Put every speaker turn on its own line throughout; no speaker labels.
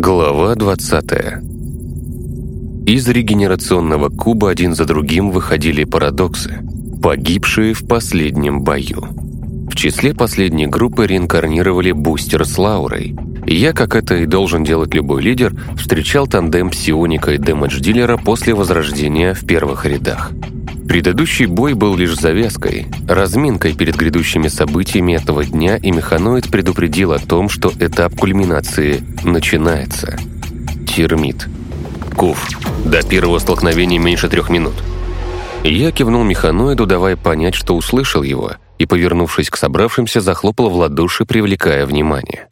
Глава 20 Из регенерационного куба один за другим выходили парадоксы, погибшие в последнем бою. В числе последней группы реинкарнировали Бустер с Лаурой. Я, как это и должен делать любой лидер, встречал тандем псионика и дэмэдж-дилера после возрождения в первых рядах. Предыдущий бой был лишь завязкой, разминкой перед грядущими событиями этого дня, и Механоид предупредил о том, что этап кульминации начинается. Термит. Куф. До первого столкновения меньше трех минут. Я кивнул Механоиду, давая понять, что услышал его, и, повернувшись к собравшимся, захлопал в ладоши, привлекая внимание.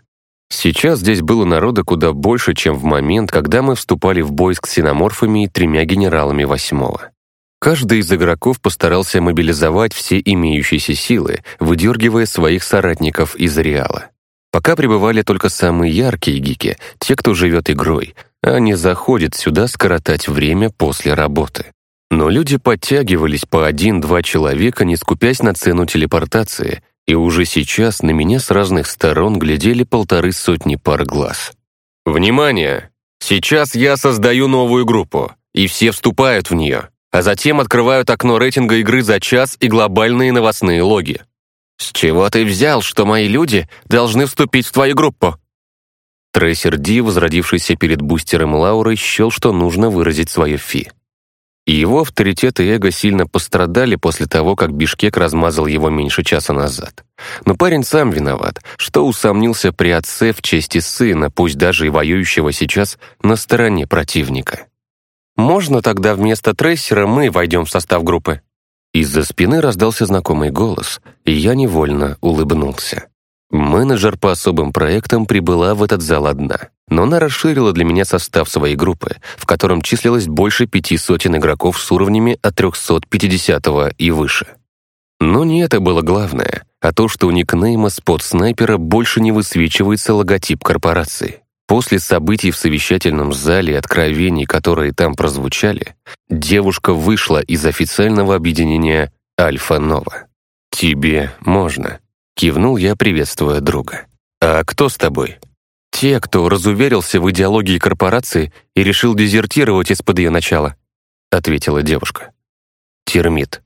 Сейчас здесь было народа куда больше, чем в момент, когда мы вступали в бой с ксеноморфами и тремя генералами восьмого. Каждый из игроков постарался мобилизовать все имеющиеся силы, выдергивая своих соратников из Реала. Пока пребывали только самые яркие гики, те, кто живет игрой, а не заходят сюда скоротать время после работы. Но люди подтягивались по один-два человека, не скупясь на цену телепортации, и уже сейчас на меня с разных сторон глядели полторы сотни пар глаз. «Внимание! Сейчас я создаю новую группу, и все вступают в нее а затем открывают окно рейтинга игры за час и глобальные новостные логи. «С чего ты взял, что мои люди должны вступить в твою группу?» Трейсер Ди, возродившийся перед бустером Лауры, счел, что нужно выразить свое фи. Его авторитет и эго сильно пострадали после того, как Бишкек размазал его меньше часа назад. Но парень сам виноват, что усомнился при отце в чести сына, пусть даже и воюющего сейчас на стороне противника. «Можно тогда вместо трейсера мы войдем в состав группы?» Из-за спины раздался знакомый голос, и я невольно улыбнулся. Менеджер по особым проектам прибыла в этот зал одна, но она расширила для меня состав своей группы, в котором числилось больше пяти сотен игроков с уровнями от 350 и выше. Но не это было главное, а то, что у никнейма спот-снайпера больше не высвечивается логотип корпорации. После событий в совещательном зале и откровений, которые там прозвучали, девушка вышла из официального объединения «Альфа-Нова». «Тебе можно», — кивнул я, приветствуя друга. «А кто с тобой?» «Те, кто разуверился в идеологии корпорации и решил дезертировать из-под ее начала», — ответила девушка. «Термит.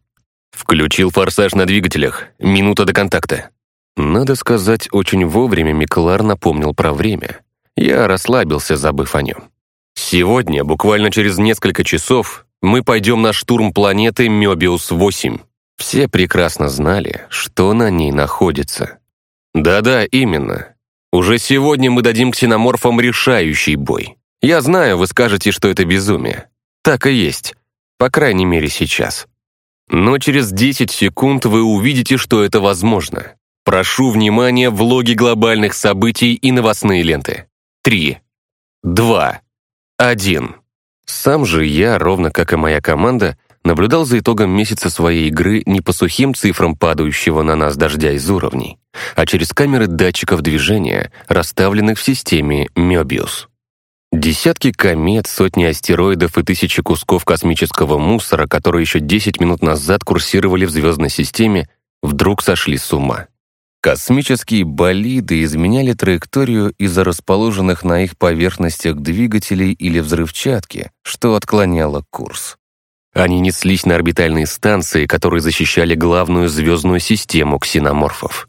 Включил форсаж на двигателях. Минута до контакта». Надо сказать, очень вовремя Миклар напомнил про время. Я расслабился, забыв о нем. Сегодня, буквально через несколько часов, мы пойдем на штурм планеты Мёбиус-8. Все прекрасно знали, что на ней находится. Да-да, именно. Уже сегодня мы дадим ксеноморфам решающий бой. Я знаю, вы скажете, что это безумие. Так и есть. По крайней мере, сейчас. Но через 10 секунд вы увидите, что это возможно. Прошу внимания в логи глобальных событий и новостные ленты. Три. Два. Один. Сам же я, ровно как и моя команда, наблюдал за итогом месяца своей игры не по сухим цифрам падающего на нас дождя из уровней, а через камеры датчиков движения, расставленных в системе Мёбиус. Десятки комет, сотни астероидов и тысячи кусков космического мусора, которые еще 10 минут назад курсировали в звездной системе, вдруг сошли с ума. Космические болиды изменяли траекторию из-за расположенных на их поверхностях двигателей или взрывчатки, что отклоняло курс. Они неслись на орбитальные станции, которые защищали главную звездную систему ксеноморфов.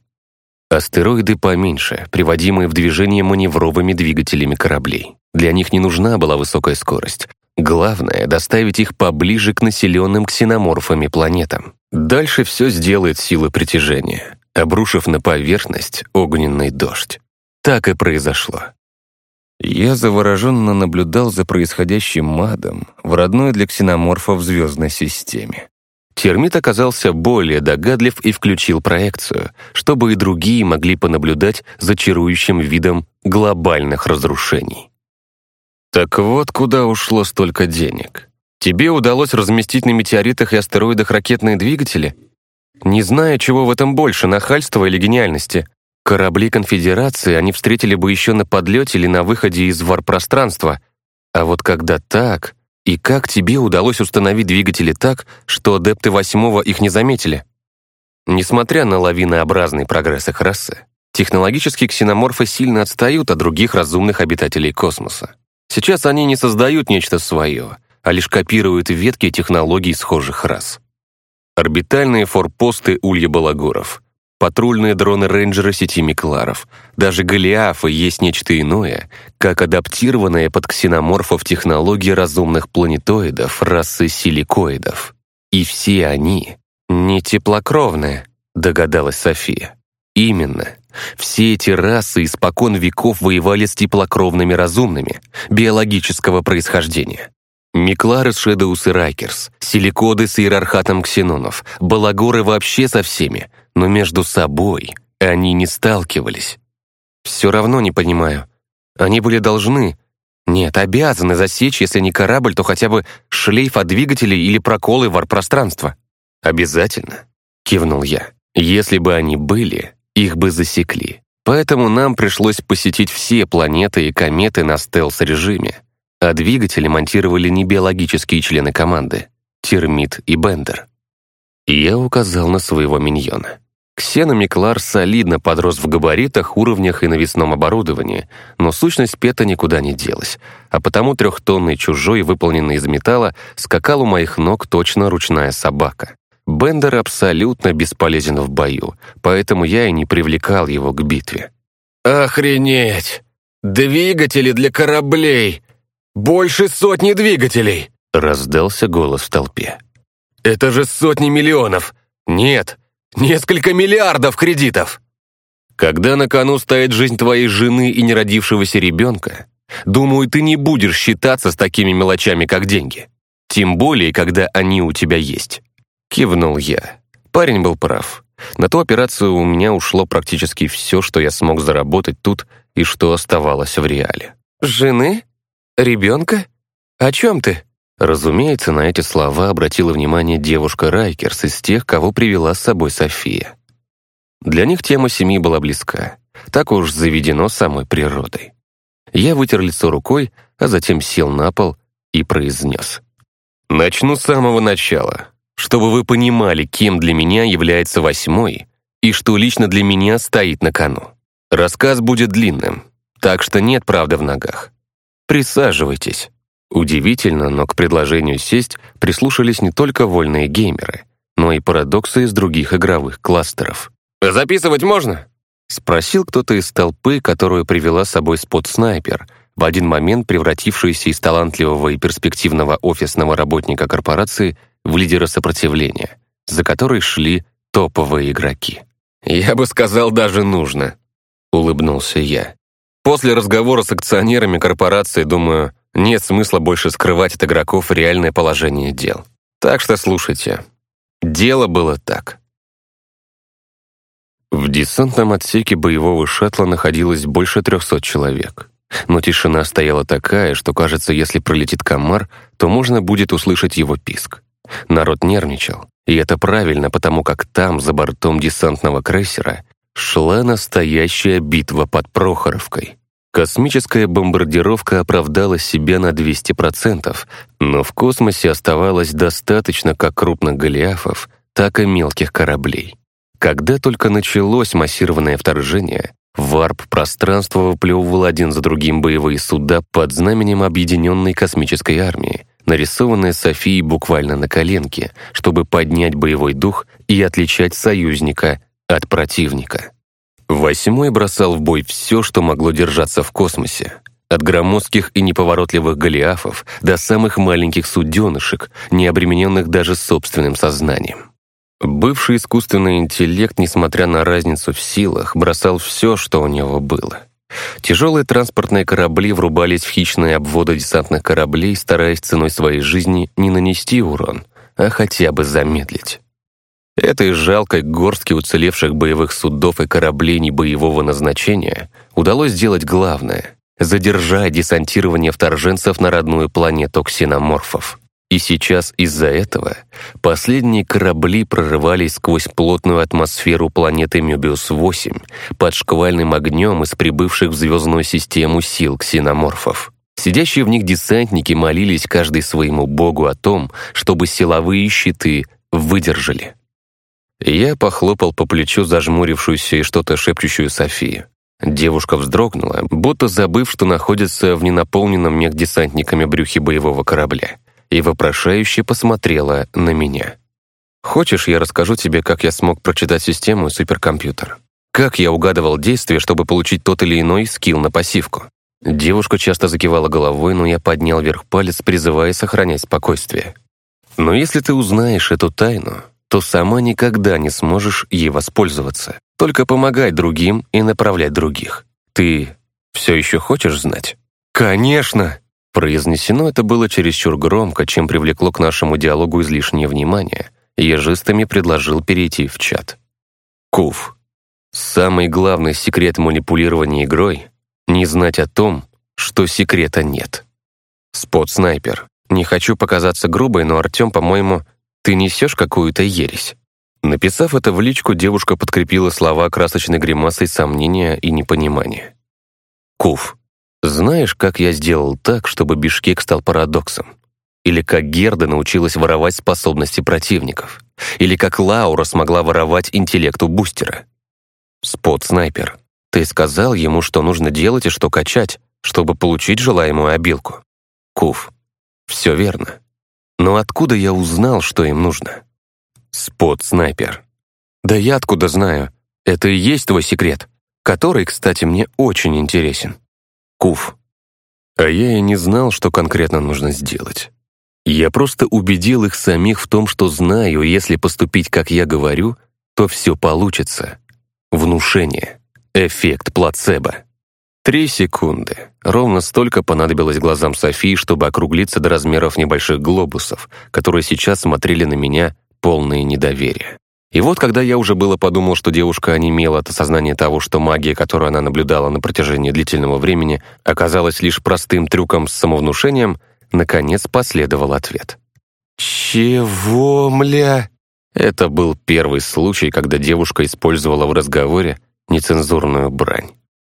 Астероиды поменьше, приводимые в движение маневровыми двигателями кораблей. Для них не нужна была высокая скорость. Главное — доставить их поближе к населенным ксеноморфами планетам. Дальше все сделает сила притяжения обрушив на поверхность огненный дождь. Так и произошло. Я завороженно наблюдал за происходящим адом в родной для ксеноморфов звездной системе. Термит оказался более догадлив и включил проекцию, чтобы и другие могли понаблюдать за чарующим видом глобальных разрушений. Так вот, куда ушло столько денег. Тебе удалось разместить на метеоритах и астероидах ракетные двигатели? Не зная, чего в этом больше, нахальства или гениальности. Корабли конфедерации они встретили бы еще на подлете или на выходе из варпространства. А вот когда так... И как тебе удалось установить двигатели так, что адепты восьмого их не заметили? Несмотря на лавинообразный прогресс их расы, Технологические ксеноморфы сильно отстают от других разумных обитателей космоса. Сейчас они не создают нечто свое, а лишь копируют ветки технологий схожих рас. Орбитальные форпосты Улья Балагуров, патрульные дроны-рейнджеры сети Микларов, даже Голиафы есть нечто иное, как адаптированная под ксеноморфов технологии разумных планетоидов расы силикоидов. И все они не теплокровные, догадалась София. Именно. Все эти расы испокон веков воевали с теплокровными разумными, биологического происхождения. Миклары с и Райкерс, Силикоды с иерархатом ксенонов, Балагоры вообще со всеми, но между собой они не сталкивались. Все равно не понимаю. Они были должны, нет, обязаны засечь, если не корабль, то хотя бы шлейф от двигателей или проколы варп-пространства. «Обязательно», — кивнул я. «Если бы они были, их бы засекли. Поэтому нам пришлось посетить все планеты и кометы на стелс-режиме. А двигатели монтировали не биологические члены команды — Термит и Бендер. Я указал на своего миньона. Ксеномиклар солидно подрос в габаритах, уровнях и навесном оборудовании, но сущность Пета никуда не делась, а потому трехтонный чужой, выполненный из металла, скакал у моих ног точно ручная собака. Бендер абсолютно бесполезен в бою, поэтому я и не привлекал его к битве.
«Охренеть! Двигатели для кораблей! Больше сотни двигателей!»
Раздался голос в толпе.
«Это же сотни миллионов! Нет, несколько миллиардов кредитов!»
Когда на кону стоит жизнь твоей жены и неродившегося ребенка, думаю, ты не будешь считаться с такими мелочами, как деньги. Тем более, когда они у тебя есть. Кивнул я. Парень был прав. На ту операцию у меня ушло практически все, что я смог заработать тут и что оставалось в реале.
«Жены? Ребенка? О чем ты?»
Разумеется, на эти слова обратила внимание девушка Райкерс из тех, кого привела с собой София. Для них тема семьи была близка. Так уж заведено самой природой. Я вытер лицо рукой, а затем сел на пол и произнес. «Начну с самого начала чтобы вы понимали, кем для меня является восьмой и что лично для меня стоит на кону. Рассказ будет длинным, так что нет правды в ногах. Присаживайтесь. Удивительно, но к предложению сесть прислушались не только вольные геймеры, но и парадоксы из других игровых кластеров.
«Записывать можно?»
— спросил кто-то из толпы, которую привела с собой спот-снайпер, в один момент превратившийся из талантливого и перспективного офисного работника корпорации в лидера сопротивления, за которой шли топовые игроки.
«Я бы сказал, даже нужно», — улыбнулся я. «После разговора с акционерами корпорации, думаю, нет смысла больше скрывать от игроков реальное положение дел. Так что слушайте. Дело было так».
В десантном отсеке боевого шаттла находилось больше 300 человек. Но тишина стояла такая, что, кажется, если пролетит комар, то можно будет услышать его писк. Народ нервничал, и это правильно, потому как там, за бортом десантного крейсера, шла настоящая битва под Прохоровкой. Космическая бомбардировка оправдала себя на 200%, но в космосе оставалось достаточно как крупных голиафов, так и мелких кораблей. Когда только началось массированное вторжение, варп-пространство выплевывал один за другим боевые суда под знаменем Объединенной космической армии, нарисованная Софией буквально на коленке, чтобы поднять боевой дух и отличать союзника от противника. Восьмой бросал в бой все, что могло держаться в космосе. От громоздких и неповоротливых голиафов до самых маленьких суденышек, не обремененных даже собственным сознанием. Бывший искусственный интеллект, несмотря на разницу в силах, бросал все, что у него было. Тяжелые транспортные корабли врубались в хищные обводы десантных кораблей, стараясь ценой своей жизни не нанести урон, а хотя бы замедлить. Этой жалкой горстке уцелевших боевых судов и кораблей небоевого назначения удалось сделать главное — задержать десантирование вторженцев на родную планету ксеноморфов. И сейчас из-за этого последние корабли прорывались сквозь плотную атмосферу планеты Мёбиус-8 под шквальным огнем из прибывших в звездную систему сил ксеноморфов. Сидящие в них десантники молились каждый своему богу о том, чтобы силовые щиты выдержали. Я похлопал по плечу зажмурившуюся и что-то шепчущую Софию. Девушка вздрогнула, будто забыв, что находится в ненаполненном мехдесантниками брюхе боевого корабля, и вопрошающе посмотрела на меня. «Хочешь, я расскажу тебе, как я смог прочитать систему и суперкомпьютер? Как я угадывал действия, чтобы получить тот или иной скилл на пассивку?» Девушка часто закивала головой, но я поднял вверх палец, призывая сохранять спокойствие. «Но если ты узнаешь эту тайну, то сама никогда не сможешь ей воспользоваться. Только помогать другим и направлять других. Ты все еще хочешь знать?» «Конечно!» Произнесено это было чересчур громко, чем привлекло к нашему диалогу излишнее внимание, я жестами предложил перейти в чат. Куф. Самый главный секрет манипулирования игрой не знать о том, что секрета нет. Спот-снайпер. Не хочу показаться грубой, но, Артём, по-моему, ты несешь какую-то ересь. Написав это в личку, девушка подкрепила слова красочной гримасой сомнения и непонимания. Куф. Знаешь, как я сделал так, чтобы Бишкек стал парадоксом? Или как Герда научилась воровать способности противников? Или как Лаура смогла воровать интеллект у бустера? Спот-снайпер. Ты сказал ему, что нужно делать и что качать, чтобы получить желаемую обилку. Куф. Все верно. Но откуда я узнал, что им нужно? Спот-снайпер. Да я откуда знаю? Это и есть твой секрет, который, кстати, мне очень интересен. Куф. А я и не знал, что конкретно нужно сделать. Я просто убедил их самих в том, что знаю, если поступить, как я говорю, то все получится. Внушение. Эффект плацебо. Три секунды. Ровно столько понадобилось глазам Софии, чтобы округлиться до размеров небольших глобусов, которые сейчас смотрели на меня полные недоверия. И вот когда я уже было подумал, что девушка онемела от осознания того, что магия, которую она наблюдала на протяжении длительного времени, оказалась лишь простым трюком с самовнушением, наконец последовал ответ. «Чего, мля?» Это был первый случай, когда девушка использовала в разговоре нецензурную брань.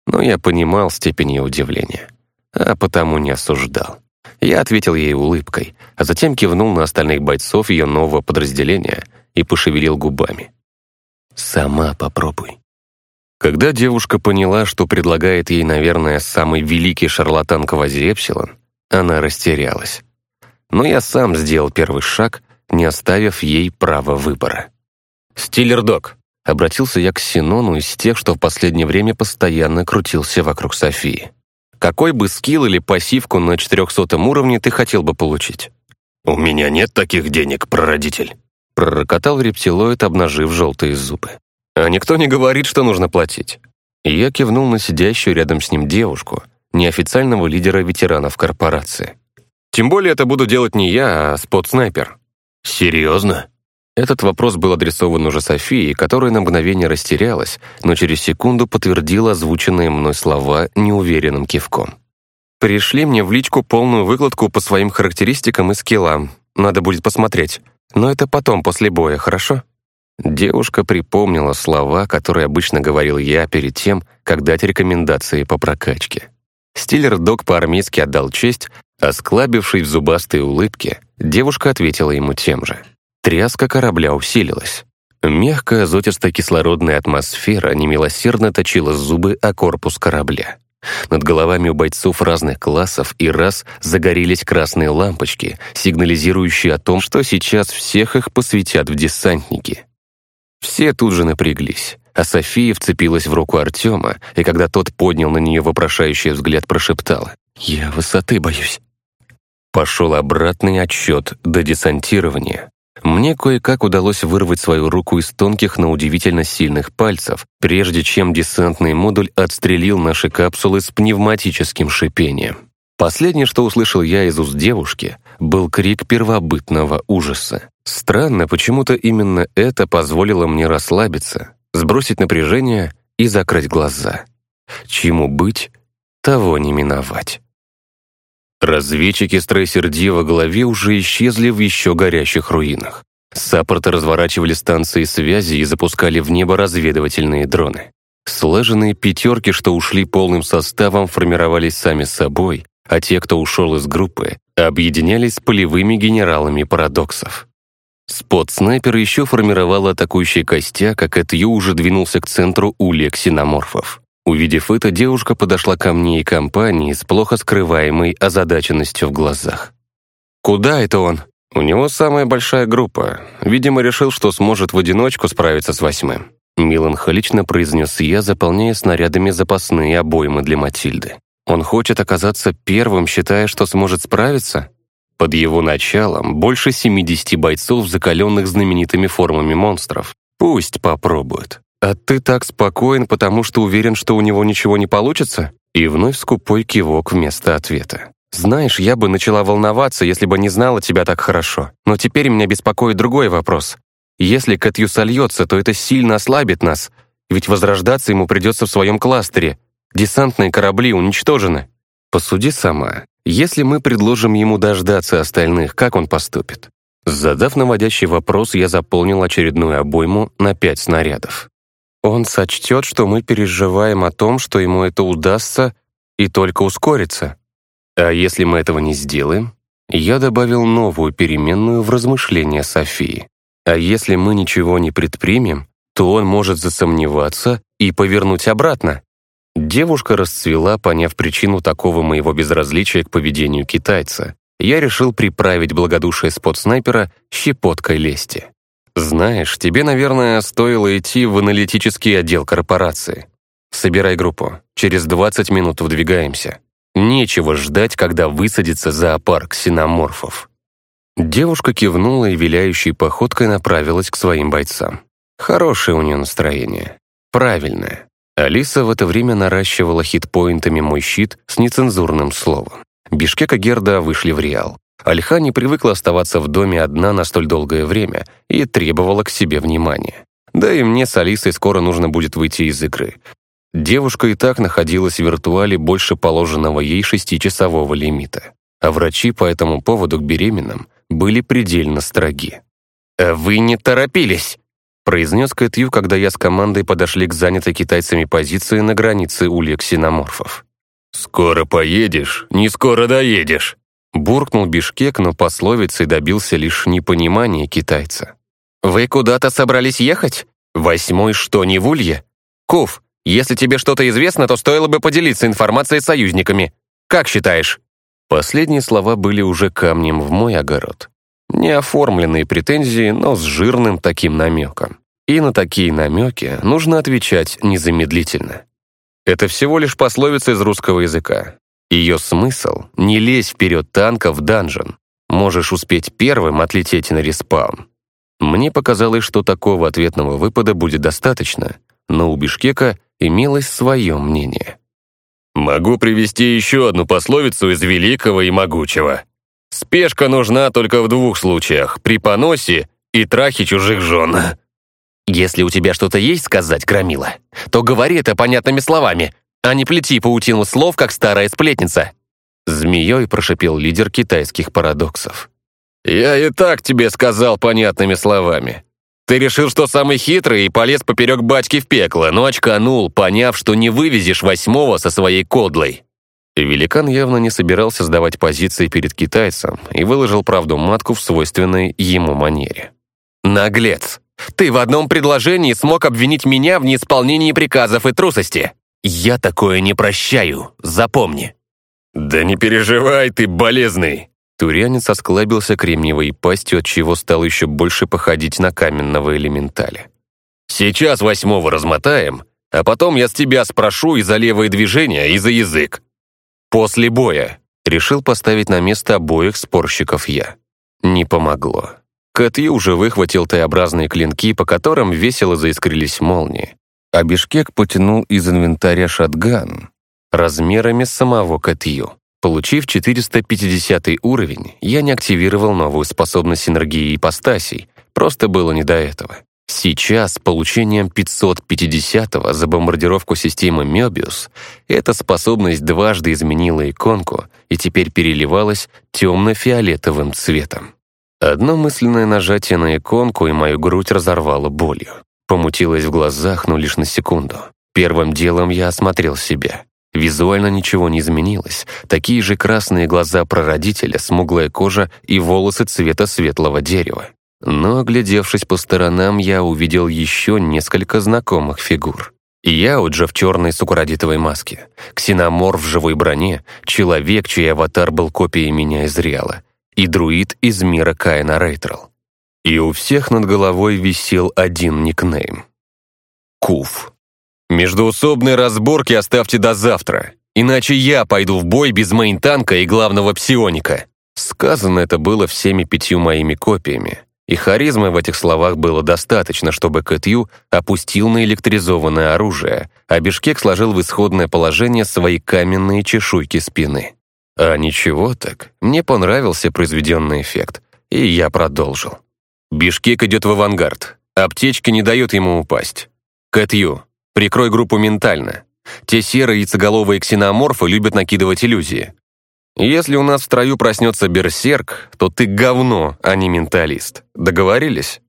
Но я понимал степень ее удивления, а потому не осуждал. Я ответил ей улыбкой, а затем кивнул на остальных бойцов ее нового подразделения и пошевелил губами. «Сама попробуй». Когда девушка поняла, что предлагает ей, наверное, самый великий шарлатан Квазиэпсилон, она растерялась. Но я сам сделал первый шаг, не оставив ей права выбора. «Стиллер-док, Обратился я к Синону из тех, что в последнее время постоянно крутился вокруг Софии. «Какой бы скилл или пассивку на 400 уровне ты хотел бы получить?»
«У меня нет таких денег, прародитель», —
пророкотал рептилоид, обнажив желтые зубы. «А никто не говорит, что нужно платить». я кивнул на сидящую рядом с ним девушку, неофициального лидера ветеранов корпорации. «Тем более это буду делать не я, а спот-снайпер».
«Серьезно?»
Этот вопрос был адресован уже Софии, которая на мгновение растерялась, но через секунду подтвердила озвученные мной слова неуверенным кивком. «Пришли мне в личку полную выкладку по своим характеристикам и скиллам. Надо будет посмотреть. Но это потом, после боя, хорошо?» Девушка припомнила слова, которые обычно говорил я перед тем, как дать рекомендации по прокачке. Стиллер-дог по-армейски отдал честь, осклабившись в зубастой улыбке, девушка ответила ему тем же. Тряска корабля усилилась. Мягкая азотисто-кислородная атмосфера немилосердно точила зубы о корпус корабля. Над головами у бойцов разных классов и рас загорелись красные лампочки, сигнализирующие о том, что сейчас всех их посвятят в десантники. Все тут же напряглись, а София вцепилась в руку Артема, и когда тот поднял на нее вопрошающий взгляд, прошептала «Я высоты боюсь». Пошел обратный отсчет до десантирования. Мне кое-как удалось вырвать свою руку из тонких, но удивительно сильных пальцев, прежде чем десантный модуль отстрелил наши капсулы с пневматическим шипением. Последнее, что услышал я из уст девушки, был крик первобытного ужаса. Странно, почему-то именно это позволило мне расслабиться, сбросить напряжение и закрыть глаза. Чему быть, того не миновать. Разведчики Стрейсер-Ди во главе уже исчезли в еще горящих руинах. Саппорты разворачивали станции связи и запускали в небо разведывательные дроны. Слаженные пятерки, что ушли полным составом, формировались сами собой, а те, кто ушел из группы, объединялись с полевыми генералами парадоксов. Спот-снайпер еще формировал атакующий костяк, как Этью уже двинулся к центру улья ксеноморфов. Увидев это, девушка подошла ко мне и компании с плохо скрываемой озадаченностью в глазах.
«Куда это он?»
«У него самая большая группа. Видимо, решил, что сможет в одиночку справиться с восьмым». Меланхолично произнес я, заполняя снарядами запасные обоймы для Матильды. «Он хочет оказаться первым, считая, что сможет справиться?» Под его началом больше 70 бойцов, закаленных знаменитыми формами монстров. Пусть попробует. А ты так спокоен, потому что уверен, что у него ничего не получится? И вновь скупой кивок вместо ответа. Знаешь, я бы начала волноваться, если бы не знала тебя так хорошо. Но теперь меня беспокоит другой вопрос. Если Катью сольется, то это сильно ослабит нас, ведь возрождаться ему придется в своем кластере. Десантные корабли уничтожены. Посуди сама. Если мы предложим ему дождаться остальных, как он поступит? Задав наводящий вопрос, я заполнил очередную обойму на пять снарядов. Он сочтет, что мы переживаем о том, что ему это удастся, и только ускорится. А если мы этого не сделаем? Я добавил новую переменную в размышления Софии. А если мы ничего не предпримем, то он может засомневаться и повернуть обратно. Девушка расцвела, поняв причину такого моего безразличия к поведению китайца. Я решил приправить благодушие спот-снайпера щепоткой лести. «Знаешь, тебе, наверное, стоило идти в аналитический отдел корпорации. Собирай группу. Через 20 минут выдвигаемся. Нечего ждать, когда высадится зоопарк синоморфов». Девушка кивнула и виляющей походкой направилась к своим бойцам. Хорошее у нее настроение. Правильное. Алиса в это время наращивала хитпоинтами мой щит с нецензурным словом. Бишкек и Герда вышли в Реал. Альха не привыкла оставаться в доме одна на столь долгое время и требовала к себе внимания. Да и мне с Алисой скоро нужно будет выйти из игры. Девушка и так находилась в виртуале больше положенного ей шестичасового лимита. А врачи по этому поводу к беременным были предельно строги. «А «Вы не торопились!» произнес Кэтью, когда я с командой подошли к занятой китайцами позиции на границе улья ксеноморфов.
«Скоро поедешь, не скоро доедешь»,
буркнул Бишкек, но пословицей добился лишь непонимания китайца.
«Вы куда-то собрались ехать? Восьмой что, не в улье? Куф, если тебе что-то известно, то стоило бы поделиться информацией с союзниками. Как считаешь?»
Последние слова были уже камнем в мой огород. Неоформленные претензии, но с жирным таким намеком. И на такие намеки нужно отвечать незамедлительно. Это всего лишь пословица из русского языка. Ее смысл — не лезь вперед танка в данжен. Можешь успеть первым отлететь на респаун. Мне показалось, что такого ответного выпада будет достаточно, но у Бишкека имелось свое мнение.
«Могу привести еще одну пословицу из великого и могучего», Спешка нужна только в двух случаях — при поносе и трахе чужих жен.
Если у тебя что-то есть сказать, Громила, то говори это понятными словами, а не плети паутину слов, как старая сплетница.
Змеей прошипел лидер китайских парадоксов.
«Я и так тебе сказал понятными словами. Ты решил, что самый хитрый и полез поперек батьки в пекло, но очканул, поняв, что не вывезешь восьмого со своей кодлой.
Великан явно не собирался сдавать позиции перед китайцем и выложил правду матку в свойственной ему манере.
«Наглец! Ты в одном предложении смог обвинить меня в неисполнении приказов и трусости! Я такое не прощаю, запомни!»
«Да не переживай ты, болезный!»
Турянец осклабился кремниевой пастью, от чего стал еще больше походить на каменного элементаля.
«Сейчас восьмого размотаем, а потом я с тебя спрошу и за левое движение, и за язык.
После боя решил поставить на место обоих спорщиков я. Не помогло. Кэтью уже выхватил Т-образные клинки, по которым весело заискрились молнии. А Бишкек потянул из инвентаря шатган размерами самого Кэтью. Получив 450 уровень, я не активировал новую способность энергии ипостасей, просто было не до этого. Сейчас получением 550-го за бомбардировку системы Мёбиус эта способность дважды изменила иконку и теперь переливалась темно-фиолетовым цветом. Одно мысленное нажатие на иконку, и мою грудь разорвало болью. Помутилось в глазах, но лишь на секунду. Первым делом я осмотрел себя. Визуально ничего не изменилось. Такие же красные глаза прародителя, смуглая кожа и волосы цвета светлого дерева. Но, оглядевшись по сторонам, я увидел еще несколько знакомых фигур. Яуджа в черной сукуродитовой маске, ксеномор в живой броне, человек, чей аватар был копией меня из Реала, и друид из мира Каина Рейтрал. И у всех над головой висел один никнейм. Куф. «Междуусобные разборки оставьте до завтра, иначе я пойду в бой без мейн-танка и главного псионика». Сказано это было всеми пятью моими копиями, и харизмы в этих словах было достаточно, чтобы Кэтью опустил на электризованное оружие, а Бишкек сложил в исходное положение свои каменные чешуйки спины. А ничего так, мне понравился произведенный эффект, и я продолжил. Бишкек идет в авангард, аптечки не дают ему упасть. Кэтью, прикрой группу ментально. Те серые яйцеголовые ксеноморфы любят накидывать иллюзии. Если у нас в строю проснется берсерк, то ты говно, а не менталист. Договорились?»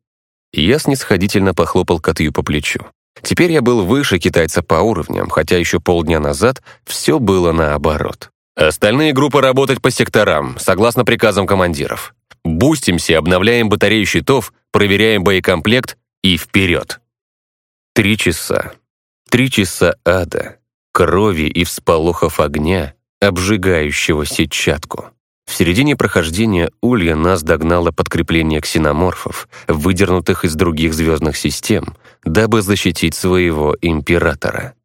Я снисходительно похлопал Катью по плечу. Теперь я был выше китайца по уровням, хотя еще полдня назад все было наоборот. Остальные группы работать по секторам, согласно приказам командиров. Бустимся, обновляем батарею щитов, проверяем боекомплект и вперед. Три часа. Три часа ада, крови и всполохов огня, обжигающего сетчатку. В середине прохождения Улья нас догнало подкрепление ксеноморфов, выдернутых из других звездных систем, дабы защитить своего императора.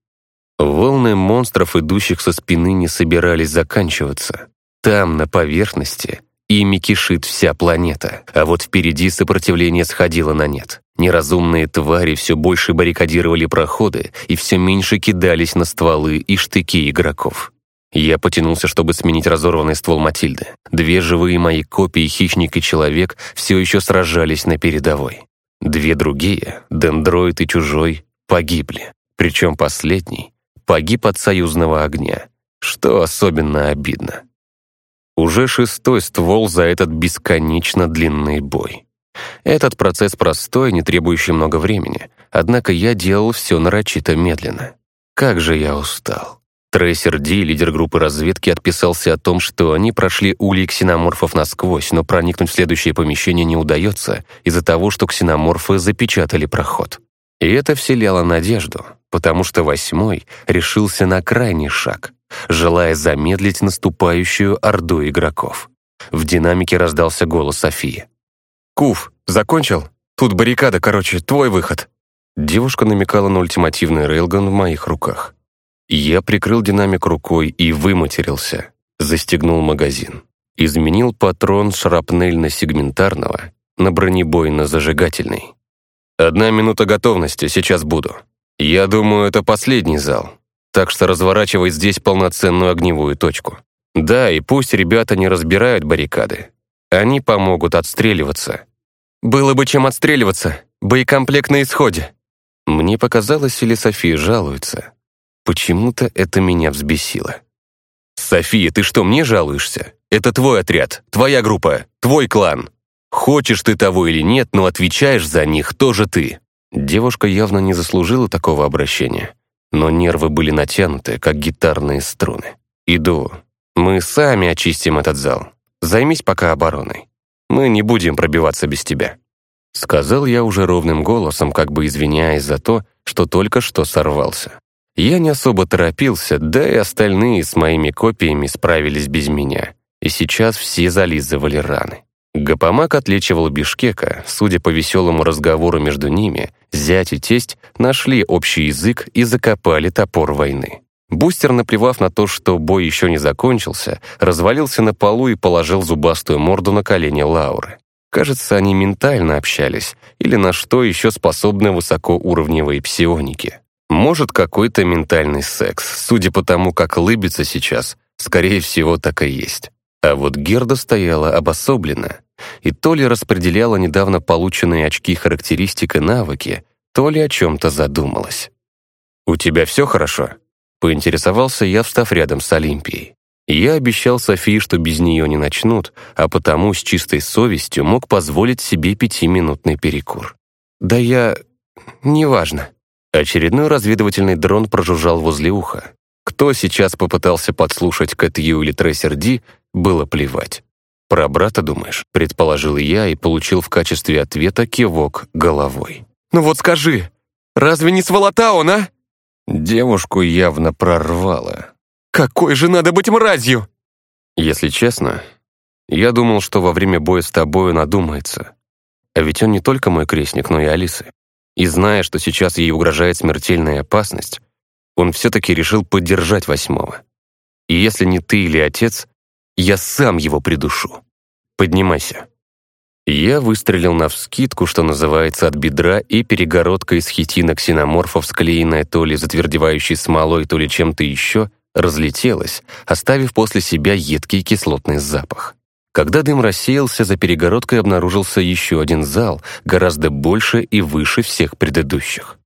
Волны монстров, идущих со спины, не собирались заканчиваться. Там, на поверхности, ими кишит вся планета, а вот впереди сопротивление сходило на нет. Неразумные твари все больше баррикадировали проходы и все меньше кидались на стволы и штыки игроков. Я потянулся, чтобы сменить разорванный ствол Матильды. Две живые мои копии, хищник и человек, все еще сражались на передовой. Две другие, дендроид и чужой, погибли. Причем последний погиб от союзного огня, что особенно обидно. Уже шестой ствол за этот бесконечно длинный бой. Этот процесс простой, не требующий много времени, однако я делал все нарочито медленно. Как же я устал. Трейсер Ди, лидер группы разведки, отписался о том, что они прошли улей ксеноморфов насквозь, но проникнуть в следующее помещение не удается из-за того, что ксеноморфы запечатали проход. И это вселяло надежду, потому что восьмой решился на крайний шаг, желая замедлить наступающую орду игроков. В динамике раздался голос Софии. «Куф, закончил? Тут баррикада, короче, твой выход». Девушка намекала на ультимативный рейлган в моих руках. Я прикрыл динамик рукой и выматерился. Застегнул магазин. Изменил патрон шрапнельно-сегментарного на бронебойно-зажигательный. «Одна минута готовности, сейчас буду. Я думаю, это последний зал, так что разворачивай здесь полноценную огневую точку. Да, и пусть ребята не разбирают баррикады. Они помогут отстреливаться». «Было бы чем отстреливаться. Боекомплект на исходе». Мне показалось, или София жалуется. Почему-то это меня взбесило. «София, ты что, мне жалуешься? Это твой отряд, твоя группа, твой клан. Хочешь ты того или нет, но отвечаешь за них тоже ты». Девушка явно не заслужила такого обращения, но нервы были натянуты, как гитарные струны. «Иду. Мы сами очистим этот зал. Займись пока обороной. Мы не будем пробиваться без тебя». Сказал я уже ровным голосом, как бы извиняясь за то, что только что сорвался. Я не особо торопился, да и остальные с моими копиями справились без меня, и сейчас все зализывали раны. Гапамак отличивал Бишкека, судя по веселому разговору между ними, зять и тесть нашли общий язык и закопали топор войны. Бустер, наплевав на то, что бой еще не закончился, развалился на полу и положил зубастую морду на колени Лауры. Кажется, они ментально общались, или на что еще способны высокоуровневые псионики. Может, какой-то ментальный секс. Судя по тому, как лыбится сейчас, скорее всего, так и есть. А вот Герда стояла обособленно, и то ли распределяла недавно полученные очки характеристик и навыки, то ли о чем-то задумалась. «У тебя все хорошо?» — поинтересовался я, встав рядом с Олимпией. Я обещал Софии, что без нее не начнут, а потому с чистой совестью мог позволить себе пятиминутный перекур. «Да я... неважно», Очередной разведывательный дрон прожужжал возле уха. Кто сейчас попытался подслушать Кэт или Трессер Ди, было плевать. «Про брата, думаешь?» — предположил я и получил в качестве ответа кивок головой.
«Ну вот скажи, разве не сволота он, а?»
Девушку явно прорвало.
«Какой же надо быть мразью!»
Если честно, я думал, что во время боя с тобой он одумается. А ведь он не только мой крестник, но и Алисы. И зная, что сейчас ей угрожает смертельная опасность, он все-таки решил поддержать восьмого. И если не ты или отец, я сам его придушу. Поднимайся». Я выстрелил навскидку, что называется, от бедра, и перегородка из хитина ксеноморфов, склеенная то ли затвердевающей смолой, то ли чем-то еще, разлетелась, оставив после себя едкий кислотный запах. Когда дым рассеялся, за перегородкой обнаружился еще один зал, гораздо больше и выше всех предыдущих.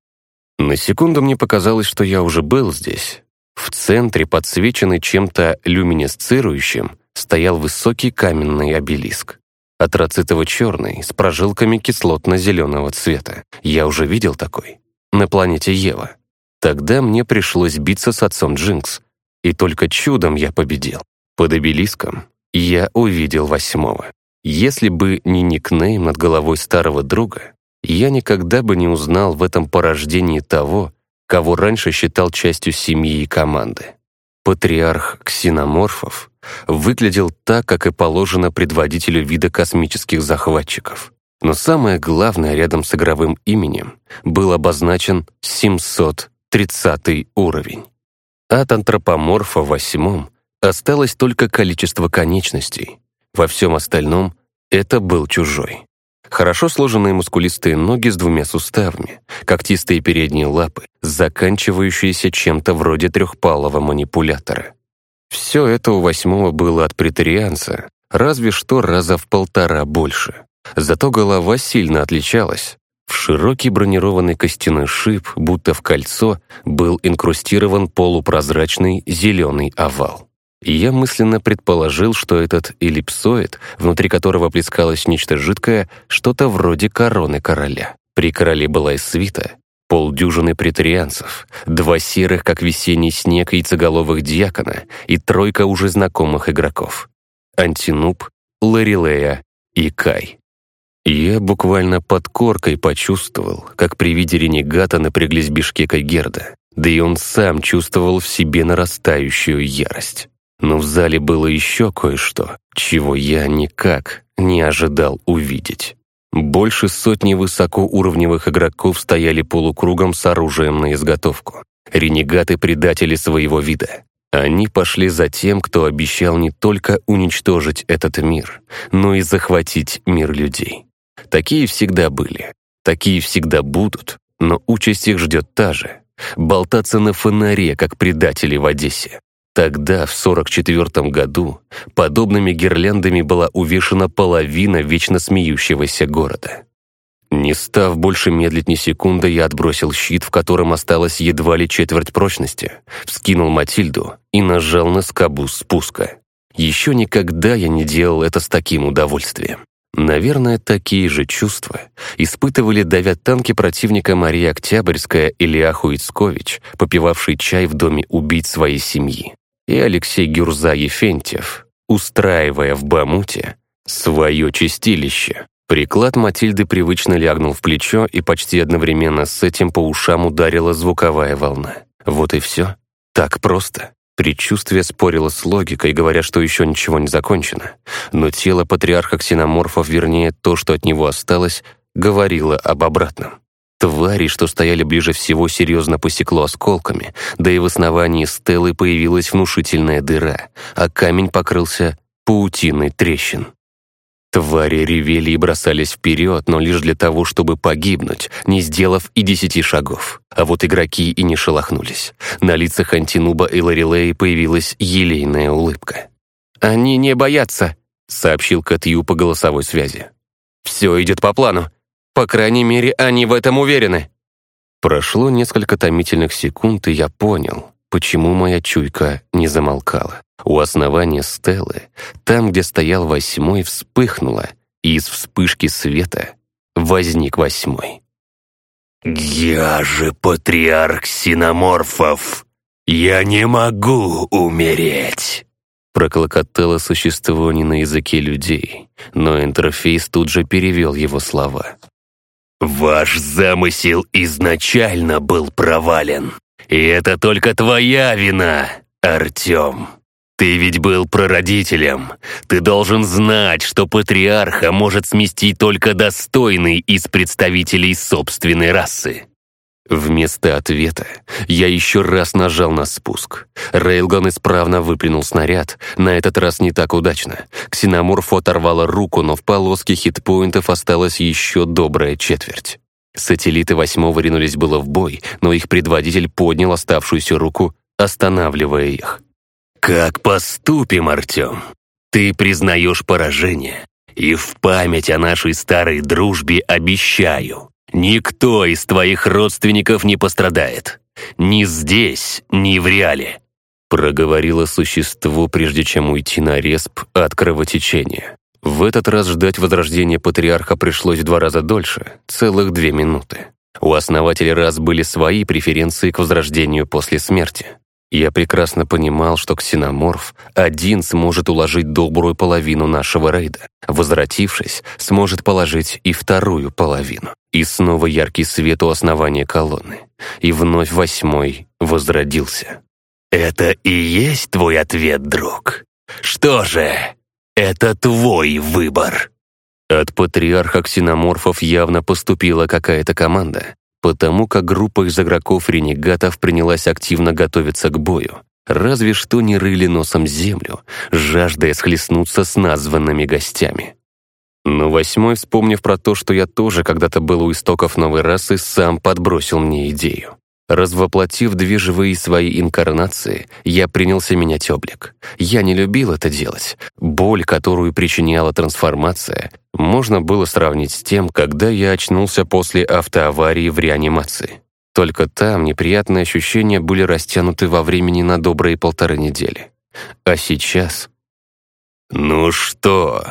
На секунду мне показалось, что я уже был здесь. В центре, подсвеченный чем-то люминесцирующим, стоял высокий каменный обелиск. Атроцитово-черный, с прожилками кислотно-зеленого цвета. Я уже видел такой. На планете Ева. Тогда мне пришлось биться с отцом Джинкс. И только чудом я победил. Под обелиском я увидел восьмого. Если бы не никнейм над головой старого друга, я никогда бы не узнал в этом порождении того, кого раньше считал частью семьи и команды. Патриарх ксеноморфов выглядел так, как и положено предводителю вида космических захватчиков. Но самое главное, рядом с игровым именем был обозначен 730 уровень. От антропоморфа восьмом осталось только количество конечностей. Во всем остальном это был чужой. Хорошо сложенные мускулистые ноги с двумя суставами, когтистые передние лапы, заканчивающиеся чем-то вроде трехпалого манипулятора. Все это у восьмого было от претарианца, разве что раза в полтора больше. Зато голова сильно отличалась. В широкий бронированный костяной шип, будто в кольцо, был инкрустирован полупрозрачный зеленый овал. Я мысленно предположил, что этот эллипсоид, внутри которого плескалось нечто жидкое, что-то вроде короны короля. При короле была и свита, полдюжины претарианцев, два серых, как весенний снег, яйцеголовых диакона и тройка уже знакомых игроков. Антинуб, Ларилея и Кай. Я буквально под коркой почувствовал, как при виде ренегата напряглись Бишкека Герда, да и он сам чувствовал в себе нарастающую ярость. Но в зале было еще кое-что, чего я никак не ожидал увидеть. Больше сотни высокоуровневых игроков стояли полукругом с оружием на изготовку. Ренегаты-предатели своего вида. Они пошли за тем, кто обещал не только уничтожить этот мир, но и захватить мир людей. Такие всегда были, такие всегда будут, но участь их ждет та же — болтаться на фонаре, как предатели в Одессе. Тогда, в 44 году, подобными гирляндами была увешана половина вечно смеющегося города. Не став больше медлить ни секунды, я отбросил щит, в котором осталось едва ли четверть прочности, вскинул Матильду и нажал на скобу спуска. Еще никогда я не делал это с таким удовольствием. Наверное, такие же чувства испытывали давя танки противника Мария Октябрьская или Ахуицкович, попивавший чай в доме убить своей семьи и Алексей Гюрза Ефентьев, устраивая в Бамуте свое чистилище. Приклад Матильды привычно лягнул в плечо, и почти одновременно с этим по ушам ударила звуковая волна. Вот и все. Так просто. Предчувствие спорило с логикой, говоря, что еще ничего не закончено. Но тело патриарха ксеноморфов, вернее, то, что от него осталось, говорило об обратном. Твари, что стояли ближе всего, серьезно посекло осколками, да и в основании стелы появилась внушительная дыра, а камень покрылся паутиной трещин. Твари ревели и бросались вперед, но лишь для того, чтобы погибнуть, не сделав и десяти шагов. А вот игроки и не шелохнулись. На лицах Антинуба и Ларилеи появилась елейная улыбка. «Они не боятся», — сообщил Катью по голосовой связи. «Все идет по плану. По крайней мере, они в этом уверены. Прошло несколько томительных секунд, и я понял, почему моя чуйка не замолкала. У основания стелы, там, где стоял восьмой, вспыхнуло, и из вспышки света возник восьмой.
«Я же патриарх синоморфов! Я не могу умереть!»
Проклокотало существо не на языке людей, но интерфейс тут же перевел его слова.
«Ваш замысел изначально был провален. И это только твоя вина, Артем. Ты ведь был прародителем. Ты должен знать, что патриарха может сместить только достойный из представителей собственной расы.
Вместо ответа я еще раз нажал на спуск. Рейлган исправно выплюнул снаряд, на этот раз не так удачно. Ксеноморфу оторвала руку, но в полоске хитпоинтов осталась еще добрая четверть. Сателлиты восьмого ринулись было в бой, но их предводитель поднял оставшуюся руку, останавливая их.
«Как поступим, Артем? Ты признаешь поражение, и в память о нашей старой дружбе обещаю, никто из твоих родственников не пострадает. Ни здесь, ни в реале»,
проговорило существо, прежде чем уйти на респ от кровотечения. В этот раз ждать возрождения патриарха пришлось в два раза дольше, целых две минуты. У основателей раз были свои преференции к возрождению после смерти. Я прекрасно понимал, что ксеноморф один сможет уложить добрую половину нашего рейда. Возвратившись, сможет положить и вторую половину. И снова яркий свет у основания колонны. И вновь восьмой возродился.
«Это и есть твой ответ, друг? Что же, это твой выбор!»
От патриарха ксеноморфов явно поступила какая-то команда потому как группа из игроков-ренегатов принялась активно готовиться к бою. Разве что не рыли носом землю, жаждая схлестнуться с названными гостями. Но восьмой, вспомнив про то, что я тоже когда-то был у истоков новой расы, сам подбросил мне идею. Развоплотив две свои инкарнации, я принялся менять облик. Я не любил это делать. Боль, которую причиняла трансформация, можно было сравнить с тем, когда я очнулся после автоаварии в реанимации. Только там неприятные ощущения были растянуты во времени на добрые полторы недели. А сейчас...
«Ну что,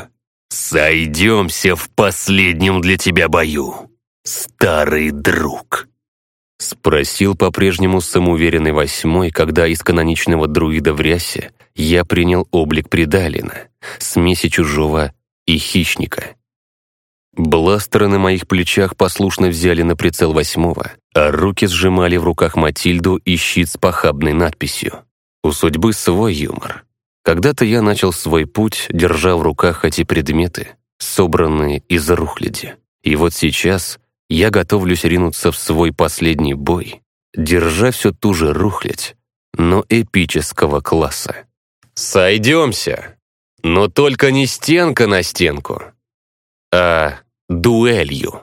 сойдемся в последнем для тебя бою, старый друг?»
Спросил по-прежнему самоуверенный восьмой, когда из каноничного друида в рясе я принял облик Придалина, смеси чужого и хищника. Бластеры на моих плечах послушно взяли на прицел восьмого, а руки сжимали в руках Матильду и щит с похабной надписью. У судьбы свой юмор. Когда-то я начал свой путь, держа в руках эти предметы, собранные из рухляди. И вот сейчас я готовлюсь ринуться в свой последний бой, держа все ту же рухлядь, но эпического класса. «Сойдемся, но только не стенка на стенку, а дуэлью».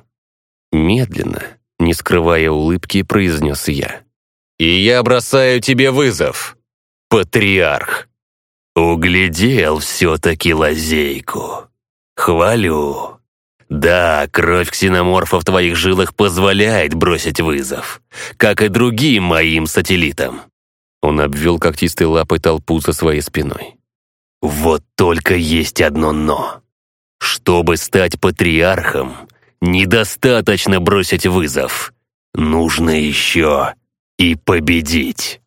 Медленно, не скрывая улыбки, произнес я. «И я бросаю тебе вызов, патриарх».
«Углядел все-таки лазейку. Хвалю. Да, кровь ксеноморфа в твоих жилах позволяет бросить вызов, как и другим моим сателлитам.
Он обвел когтистой лапой толпу за своей спиной.
Вот только есть одно «но». Чтобы стать патриархом, недостаточно бросить вызов. Нужно еще и победить.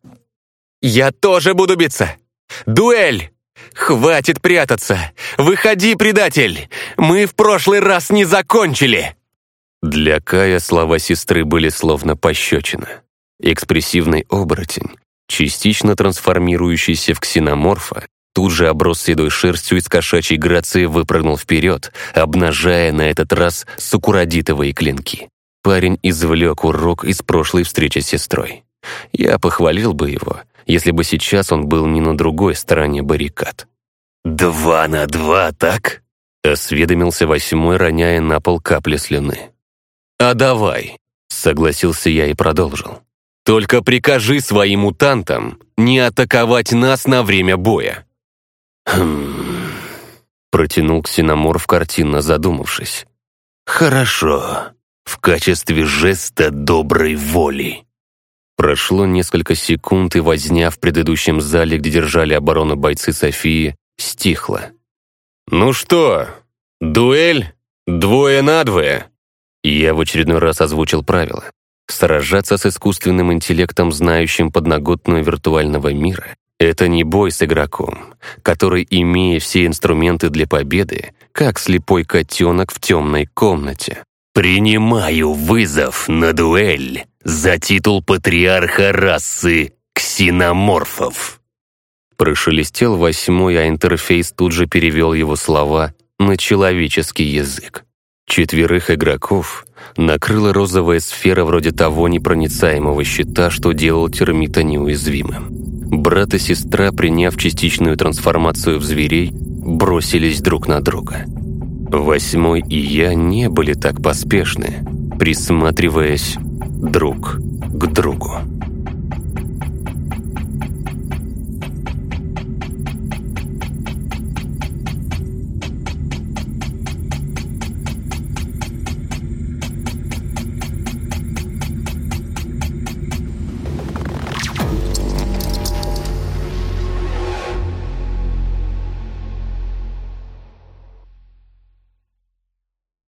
«Я тоже буду биться! Дуэль!» «Хватит прятаться! Выходи, предатель! Мы в прошлый раз не закончили!»
Для Кая слова сестры были словно пощечина. Экспрессивный оборотень, частично трансформирующийся в ксеноморфа, тут же оброс седой шерстью из кошачьей грации выпрыгнул вперед, обнажая на этот раз сукурадитовые клинки. Парень извлек урок из прошлой встречи с сестрой. Я похвалил бы его — если бы сейчас он был не на другой стороне баррикад.
«Два на два, так?»
— осведомился восьмой, роняя на пол капли слюны.
«А давай», — согласился я и продолжил. «Только прикажи своим мутантам не атаковать нас на время боя».
«Хм...» — протянул ксеноморф, картинно задумавшись.
«Хорошо, в качестве жеста доброй воли».
Прошло несколько секунд, и возня в предыдущем зале, где держали оборону бойцы Софии, стихла.
«Ну что, дуэль? Двое на двое?»
Я в очередной раз озвучил правила. Сражаться с искусственным интеллектом, знающим подноготную виртуального мира, Это не бой с игроком, который, имея все инструменты для победы, как слепой котенок в темной комнате.
«Принимаю вызов на дуэль за титул патриарха расы ксеноморфов!»
Прошелестел восьмой, а интерфейс тут же перевел его слова на человеческий язык. Четверых игроков накрыла розовая сфера вроде того непроницаемого щита, что делал термита неуязвимым. Брат и сестра, приняв частичную трансформацию в зверей, бросились друг на друга. Восьмой и я не были так поспешны, присматриваясь друг к другу.